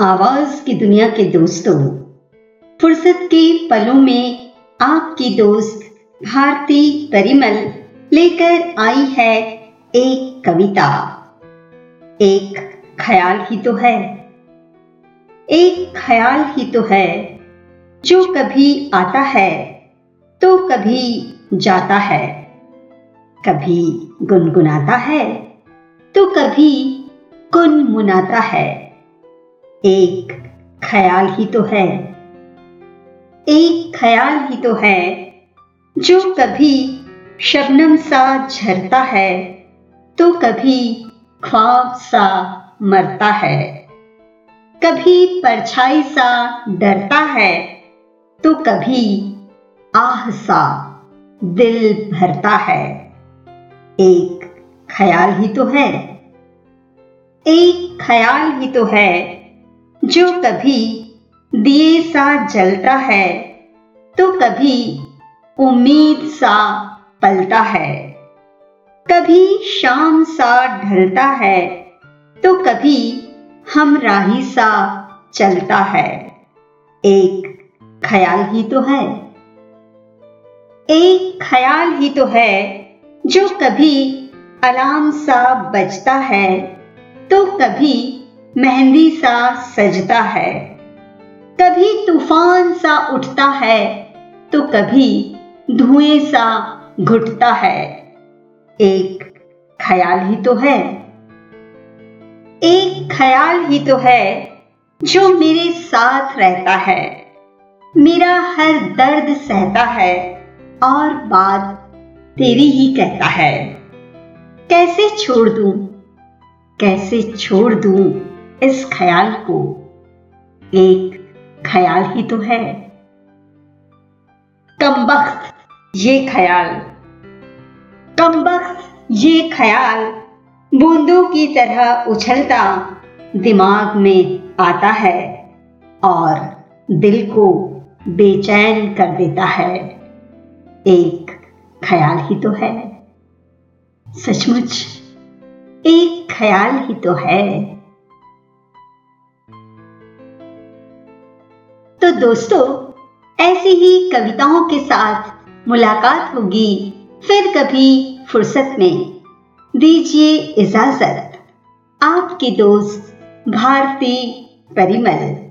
आवाज़ की दुनिया के दोस्तों, फुर्सत के पलों में आपकी दोस्त भारती परिमल लेकर आई है एक कविता। एक ख्याल ही तो है। एक ख्याल ही तो है। जो कभी आता है तो कभी जाता है। कभी गुनगुनाता है तो कभी गुनमुनाता है। एक ख्याल ही तो है। एक ख्याल ही तो है जो कभी शबनम सा झरता है तो कभी ख्वाब सा मरता है। कभी परछाई सा डरता है तो कभी आह सा दिल भरता है। एक ख्याल ही तो है। एक ख्याल ही तो है जो कभी दिए सा जलता है तो कभी उम्मीद सा पलता है। कभी शाम सा ढलता है तो कभी हम राही सा चलता है। एक ख्याल ही तो है। एक ख्याल ही तो है, जो कभी अलार्म सा बजता है तो कभी मेहंदी सा सजता है। कभी तूफ़ान सा उठता है तो कभी धुएँ सा घुटता है। एक ख्याल ही तो है। एक ख्याल ही तो है जो मेरे साथ रहता है। मेरा हर दर्द सहता है और बात तेरी ही कहता है। कैसे छोड़ दूँ? कैसे छोड़ दूँ? इस ख्याल को। एक ख्याल ही तो है। कमबख्त ये ख्याल। कमबख्त ये ख्याल। बूंदों की तरह उछलता दिमाग में आता है और दिल को बेचैन कर देता है। एक ख्याल ही तो है। सचमुच, एक ख्याल ही तो है। दोस्तों, ऐसी ही कविताओं के साथ मुलाकात होगी फिर कभी फुर्सत में। दीजिए इजाज़त। आपकी दोस्त भारती परिमल।